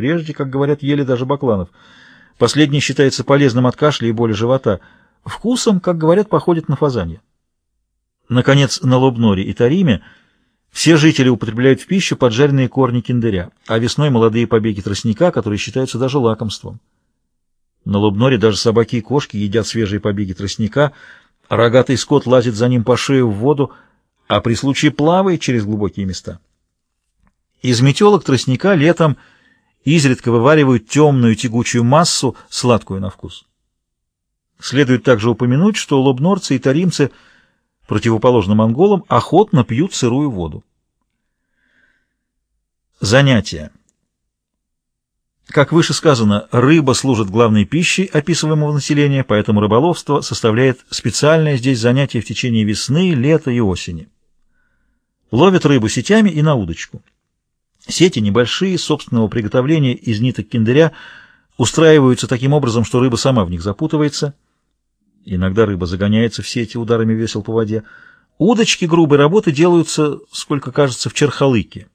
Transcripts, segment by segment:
прежде, как говорят, ели даже бакланов. Последний считается полезным от кашля и боли живота. Вкусом, как говорят, походит на фазанье. Наконец, на Лобноре и Тариме все жители употребляют в пищу поджаренные корни киндыря, а весной молодые побеги тростника, которые считаются даже лакомством. На Лобноре даже собаки и кошки едят свежие побеги тростника, рогатый скот лазит за ним по шею в воду, а при случае плавает через глубокие места. Из метелок тростника летом изредка вываривают темную тягучую массу, сладкую на вкус. Следует также упомянуть, что лобнорцы и таримцы, противоположно монголам, охотно пьют сырую воду. Занятия. Как выше сказано, рыба служит главной пищей описываемого населения, поэтому рыболовство составляет специальное здесь занятие в течение весны, лета и осени. Ловят рыбу сетями и на удочку. Сети небольшие, собственного приготовления из ниток киндыря, устраиваются таким образом, что рыба сама в них запутывается. Иногда рыба загоняется в сети ударами весел по воде. Удочки грубой работы делаются, сколько кажется, в черхалыке.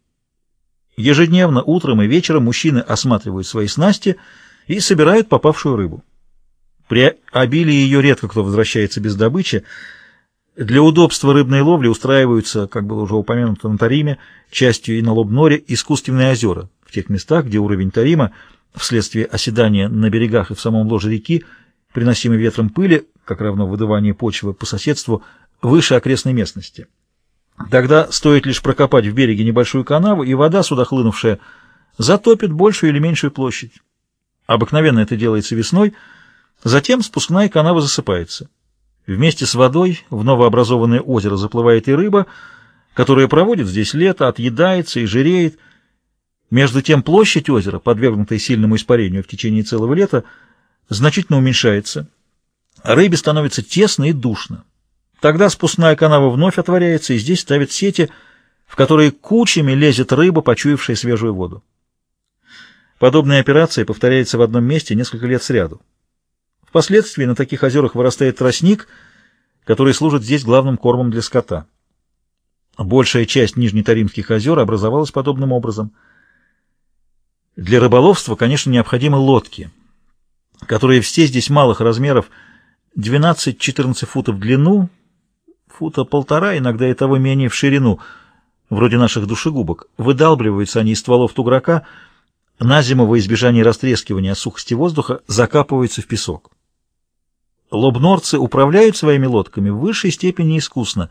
Ежедневно, утром и вечером мужчины осматривают свои снасти и собирают попавшую рыбу. При обилии ее редко кто возвращается без добычи. Для удобства рыбной ловли устраиваются, как было уже упомянуто на Тариме, частью и на Лобноре, искусственные озера в тех местах, где уровень Тарима вследствие оседания на берегах и в самом ложе реки, приносимой ветром пыли, как равно выдывание почвы по соседству, выше окрестной местности. Тогда стоит лишь прокопать в береге небольшую канаву, и вода, сюда хлынувшая, затопит большую или меньшую площадь. Обыкновенно это делается весной, затем спускная канава засыпается. Вместе с водой в новообразованное озеро заплывает и рыба, которая проводит здесь лето, отъедается и жиреет. Между тем площадь озера, подвергнутая сильному испарению в течение целого лета, значительно уменьшается. Рыбе становится тесно и душно. Тогда спускная канава вновь отворяется, и здесь ставят сети, в которые кучами лезет рыба, почуявшая свежую воду. Подобная операция повторяется в одном месте несколько лет сряду. Впоследствии на таких озерах вырастает тростник, который служит здесь главным кормом для скота. Большая часть Нижнетаримских озер образовалась подобным образом. Для рыболовства, конечно, необходимы лодки, которые все здесь малых размеров, 12-14 футов в длину, фута полтора, иногда и того менее в ширину, вроде наших душегубок. Выдалбливаются они из стволов туграка, на зиму во избежание растрескивания сухости воздуха закапываются в песок. Лобнорцы управляют своими лодками в высшей степени искусно,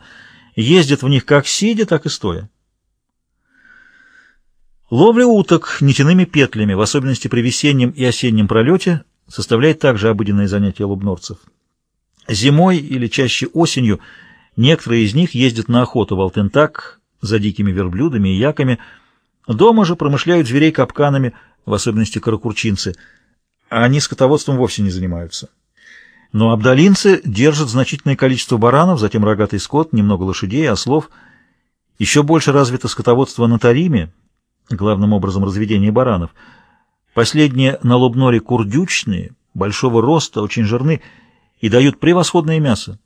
ездят в них как сидя, так и стоя. Ловля уток нитяными петлями, в особенности при весеннем и осеннем пролете, составляет также обыденное занятие лобнорцев. Зимой или чаще осенью некоторые из них ездят на охоту в Алтентак за дикими верблюдами и яками, дома же промышляют зверей капканами, в особенности каракурчинцы, а они скотоводством вовсе не занимаются. Но абдалинцы держат значительное количество баранов, затем рогатый скот, немного лошадей, ослов. Еще больше развито скотоводство на Тариме, главным образом разведение баранов. Последние на Лобноре курдючные, большого роста, очень жирны и дают превосходное мясо.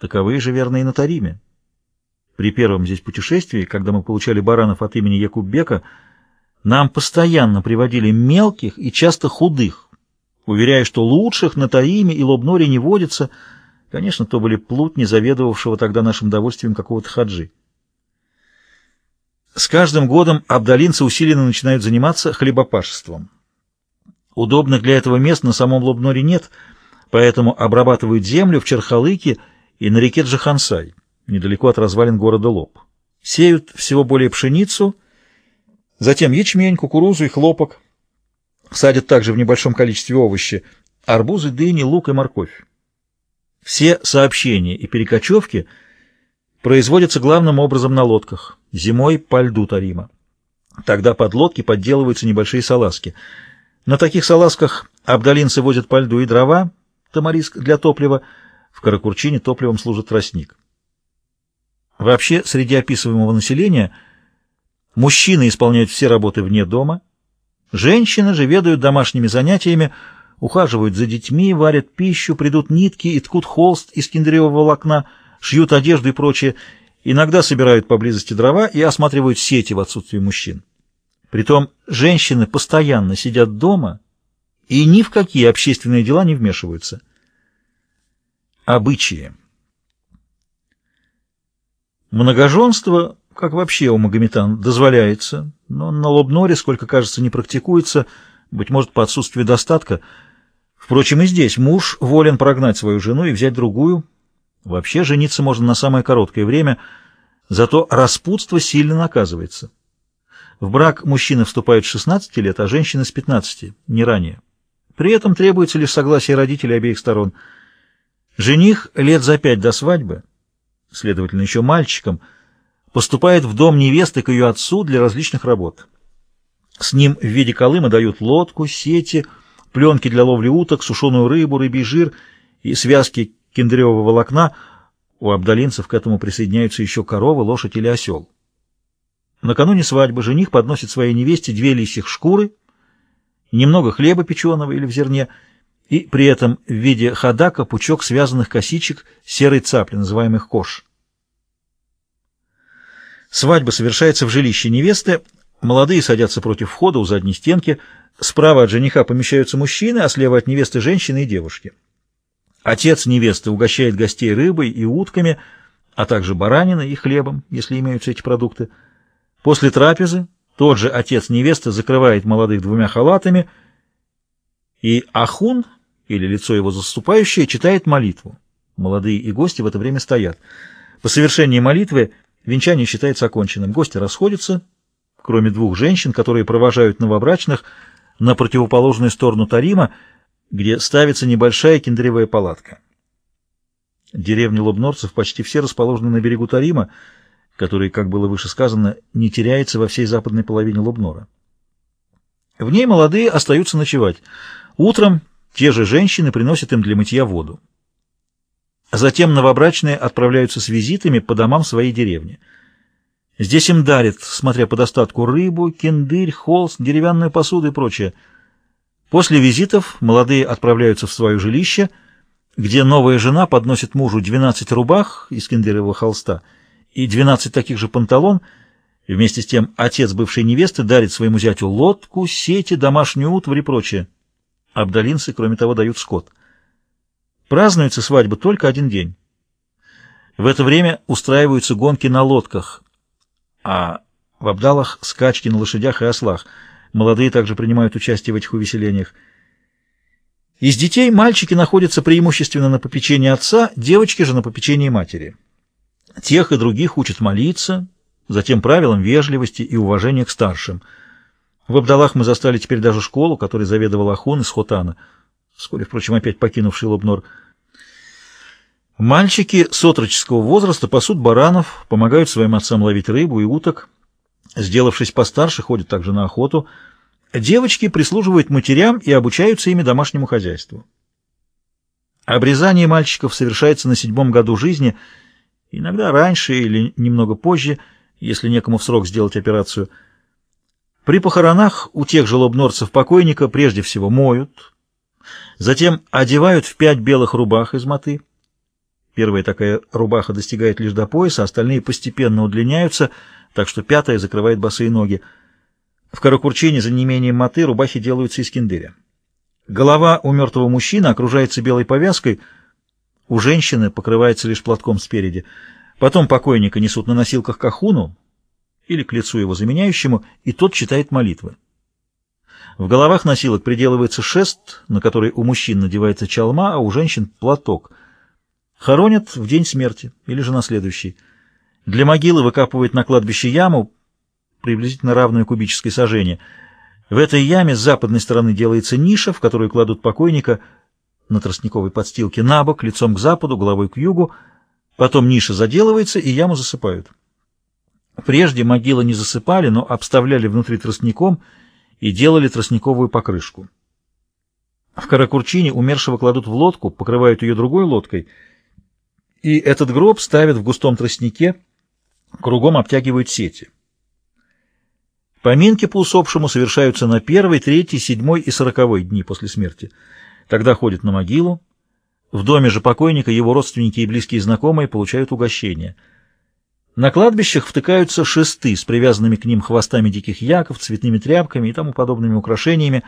Таковые же верно и на Тариме. При первом здесь путешествии, когда мы получали баранов от имени Якуббека, нам постоянно приводили мелких и часто худых, уверяя, что лучших на Таиме и Лобноре не водится. Конечно, то были плутни, заведовавшего тогда нашим довольствием какого-то хаджи. С каждым годом абдалинцы усиленно начинают заниматься хлебопашеством. Удобных для этого мест на самом Лобноре нет, поэтому обрабатывают землю в Черхалыке и на реке Джахансай, недалеко от развалин города Лоб. Сеют всего более пшеницу, затем ячмень, кукурузу и хлопок, Садят также в небольшом количестве овощи, арбузы, дыни, лук и морковь. Все сообщения и перекочевки производятся главным образом на лодках, зимой по льду Тарима. Тогда под лодки подделываются небольшие салазки. На таких салазках абдалинцы возят по льду и дрова, тамариск для топлива, в Каракурчине топливом служит тростник. Вообще, среди описываемого населения мужчины исполняют все работы вне дома – Женщины же ведают домашними занятиями, ухаживают за детьми, варят пищу, придут нитки и ткут холст из киндеревого волокна, шьют одежду и прочее, иногда собирают поблизости дрова и осматривают сети в отсутствие мужчин. Притом женщины постоянно сидят дома и ни в какие общественные дела не вмешиваются. Обычаи. Многоженство, как вообще у магометан, дозволяется, но на Лобноре, сколько кажется, не практикуется, быть может, по отсутствию достатка. Впрочем, и здесь муж волен прогнать свою жену и взять другую. Вообще жениться можно на самое короткое время, зато распутство сильно наказывается. В брак мужчины вступают с 16 лет, а женщины с 15, не ранее. При этом требуется лишь согласие родителей обеих сторон. Жених лет за пять до свадьбы, следовательно, еще мальчиком, поступает в дом невесты к ее отцу для различных работ. С ним в виде колыма дают лодку, сети, пленки для ловли уток, сушеную рыбу, рыбий жир и связки кендревого волокна. У абдалинцев к этому присоединяются еще корова, лошадь или осел. Накануне свадьбы жених подносит своей невесте две лисьих шкуры, немного хлеба печеного или в зерне, и при этом в виде хадака пучок связанных косичек серой цапли, называемых кош. Свадьба совершается в жилище невесты, молодые садятся против входа у задней стенки, справа от жениха помещаются мужчины, а слева от невесты женщины и девушки. Отец невесты угощает гостей рыбой и утками, а также бараниной и хлебом, если имеются эти продукты. После трапезы тот же отец невесты закрывает молодых двумя халатами, и Ахун, или лицо его заступающее, читает молитву. Молодые и гости в это время стоят. По совершении молитвы венчание считается оконченным. Гости расходятся, кроме двух женщин, которые провожают новобрачных на противоположную сторону Тарима, где ставится небольшая кендревая палатка. Деревни лобнорцев почти все расположены на берегу Тарима, который, как было выше сказано, не теряется во всей западной половине Лобнора. В ней молодые остаются ночевать. Утром те же женщины приносят им для мытья воду. Затем новобрачные отправляются с визитами по домам своей деревни. Здесь им дарят, смотря по достатку, рыбу, кендырь, холст, деревянную посуду и прочее. После визитов молодые отправляются в свое жилище, где новая жена подносит мужу 12 рубах из кендырового холста – и 12 таких же панталон. Вместе с тем отец бывшей невесты дарит своему зятю лодку, сети, домашнюю утварь и прочее. Абдалинцы, кроме того, дают скот. Празднуется свадьба только один день. В это время устраиваются гонки на лодках, а в Абдалах скачки на лошадях и ослах. Молодые также принимают участие в этих увеселениях. Из детей мальчики находятся преимущественно на попечении отца, девочки же на попечении матери. Тех и других учат молиться, затем правилам вежливости и уважения к старшим. В Абдалах мы застали теперь даже школу, которой заведовал Ахун из Хотана, вскоре, впрочем, опять покинувший Лобнор. Мальчики с отроческого возраста пасут баранов, помогают своим отцам ловить рыбу и уток. Сделавшись постарше, ходят также на охоту. Девочки прислуживают матерям и обучаются ими домашнему хозяйству. Обрезание мальчиков совершается на седьмом году жизни – иногда раньше или немного позже, если некому в срок сделать операцию. При похоронах у тех же лобнорцев покойника прежде всего моют, затем одевают в пять белых рубах из моты. Первая такая рубаха достигает лишь до пояса, остальные постепенно удлиняются, так что пятая закрывает босые ноги. В Каракурчине за неимением моты рубахи делаются из киндыря. Голова у мертвого мужчины окружается белой повязкой — у женщины покрывается лишь платком спереди. Потом покойника несут на носилках к ахуну или к лицу его заменяющему, и тот читает молитвы. В головах носилок приделывается шест, на который у мужчин надевается чалма, а у женщин — платок. Хоронят в день смерти или же на следующий. Для могилы выкапывают на кладбище яму, приблизительно равную кубической сажене. В этой яме с западной стороны делается ниша, в которую кладут покойника — на тростниковой подстилке на бок, лицом к западу, головой к югу. Потом ниша заделывается, и яму засыпают. Прежде могилы не засыпали, но обставляли внутри тростником и делали тростниковую покрышку. В Каракурчине умершего кладут в лодку, покрывают ее другой лодкой, и этот гроб ставят в густом тростнике, кругом обтягивают сети. Поминки по усопшему совершаются на первый, третий, седьмой и сороковой дни после смерти – Тогда ходят на могилу. В доме же покойника его родственники и близкие знакомые получают угощение. На кладбищах втыкаются шесты с привязанными к ним хвостами диких яков, цветными тряпками и тому подобными украшениями,